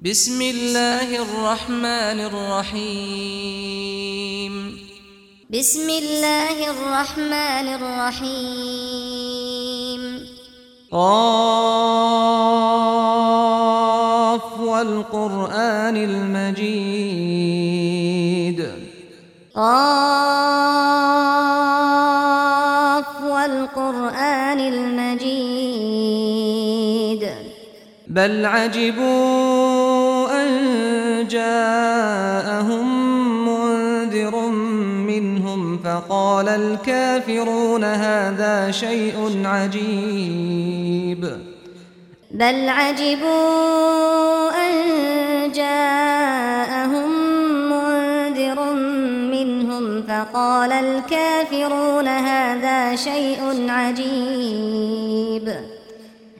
بسم الله الرحمن الرحيم بسم الله الرحمن الرحيم قاف والقرآن المجيد قاف والقرآن المجيد بل عجبون جاءهم منذر منهم فقال الكافرون هذا شيء عجيب. بل عجبوا أن جاءهم منذر منهم فقال الكافرون هذا شيء عجيب.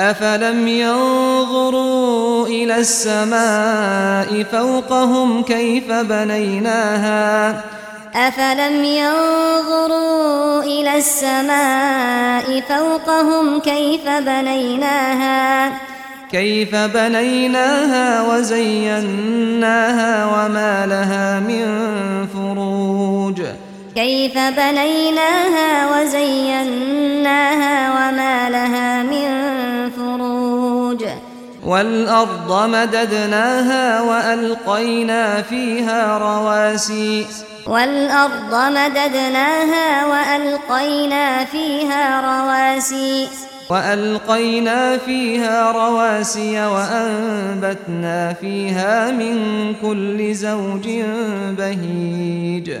أفلم ينظروا إلى السماء فوقهم كيف بنيناها أفلم ينظروا إلى السماء فوقهم كيف بنيناها كيف بنيناها وزيناها وما لها من فروج كيف بنيناها وزيناها وما لها من والأرض مددناها وألقينا فيها رواسي. والأرض مددناها وألقينا فيها رواسي. وَأَلْقَيْنَا فِيهَا رَوَاسِيَ وَأَنبَتْنَا فِيهَا مِن كُلِّ زَوْجٍ بَهِيجٍ.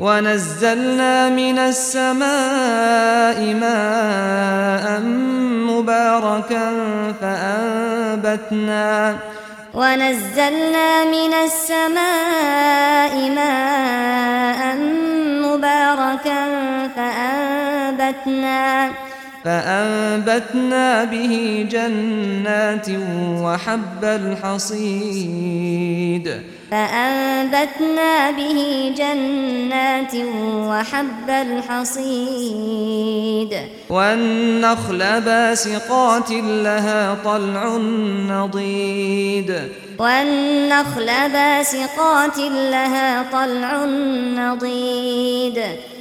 ونزلنا من السماء ماء مباركا فأنبتنا. ونزلنا من السماء ماء مباركا فأنبتنا. فأنبتنا به جنات وحب الحصيد. فأنبتنا به جنات وحب الحصيد. والنخل باسقات لها طلع نضيد. والنخل باسقات لها طلع نضيد.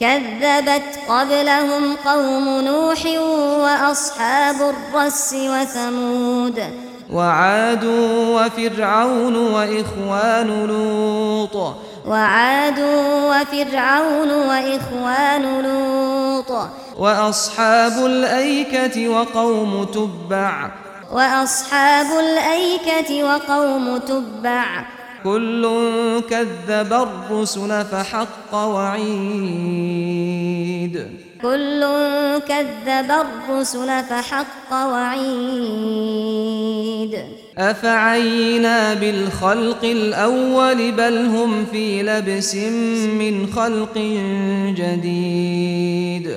كذبت قبلهم قوم نوح وأصحاب الرس وثمود وعاد وفرعون وإخوان لوط. وعاد وفرعون وإخوان لوط. وأصحاب الأيكة وقوم تبع. وأصحاب الأيكة وقوم تبع. كل كذب الرسل فحق وعيد. كل كذب الرسل فحق وعيد. أفعينا بالخلق الأول بل هم في لبس من خلق جديد.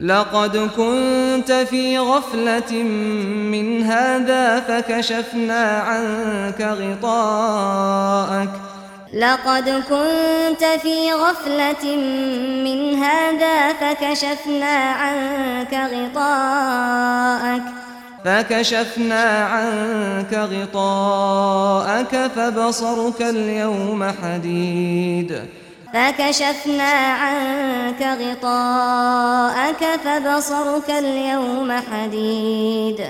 لقد كنت في غفلة من هذا فكشفنا عنك غطاءك. لقد كنت في غفلة من هذا فكشفنا عنك غطاءك. فكشفنا عنك غطاءك فبصرك اليوم حديد. فكشفنا عنك غطاءك فبصرك اليوم حديد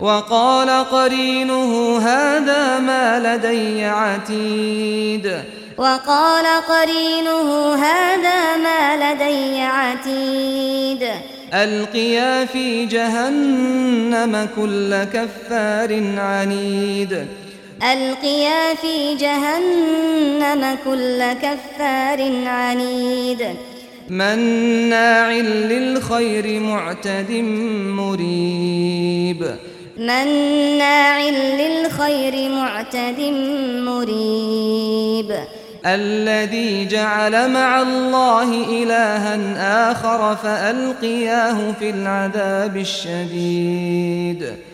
وقال قرينه هذا ما لدي عتيد وقال قرينه هذا ما لدي عتيد القيا في جهنم كل كفار عنيد ألقيا في جهنم كل كفار عنيد. من ناع للخير معتد مريب. من ناع للخير معتد مريب. الذي جعل مع الله إلها آخر فألقياه في العذاب الشديد.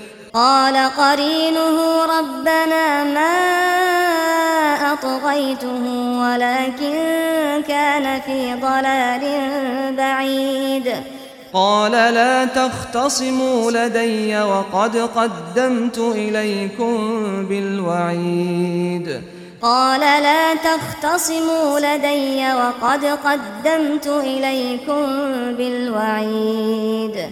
قال قرينه ربنا ما أطغيته ولكن كان في ضلال بعيد. قال لا تختصموا لدي وقد قدمت إليكم بالوعيد. قال لا تختصموا لدي وقد قدمت إليكم بالوعيد.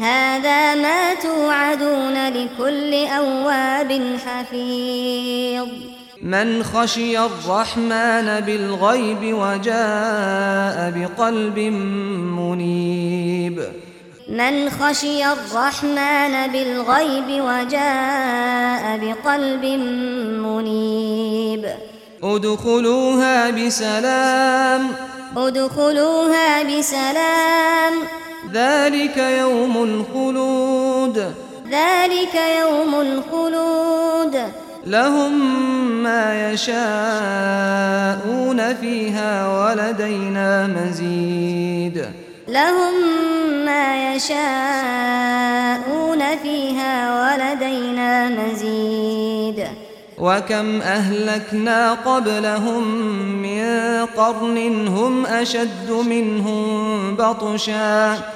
هذا ما توعدون لكل أواب حفيظ. من خشي الرحمن بالغيب وجاء بقلب منيب. من خشي الرحمن بالغيب وجاء بقلب منيب. ادخلوها بسلام. ادخلوها بسلام. ذلك يوم الخلود. ذلك يوم الخلود. لهم ما يشاءون فيها ولدينا مزيد. لهم ما يشاءون فيها ولدينا مزيد. وكم أهلكنا قبلهم من قرن هم أشد منهم بطشا.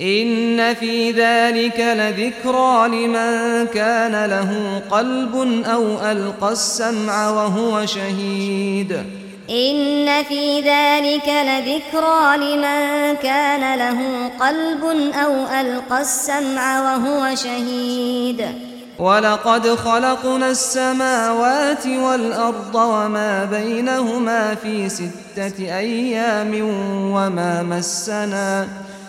ان في ذلك لذكرى لمن كان له قلب أو القى السمع وهو شهيد. ان في ذلك لذكرى لمن كان له قلب أو القى السمع وهو شهيد. ولقد خلقنا السماوات والارض وما بينهما في سته أيام وما مسنا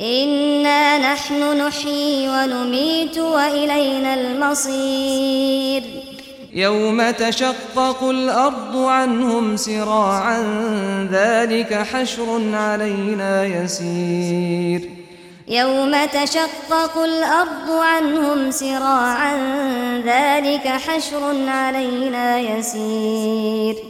إنا نحن نحيي ونميت وإلينا المصير يوم تشقق الأرض عنهم سراعا ذلك حشر علينا يسير يوم تشقق الأرض عنهم سراعا ذلك حشر علينا يسير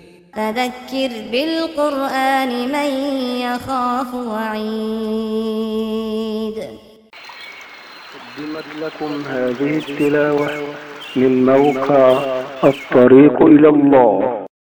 فذكر بالقرآن من يخاف وعيد. قدمت لكم هذه التلاوة من موقع الطريق إلى الله.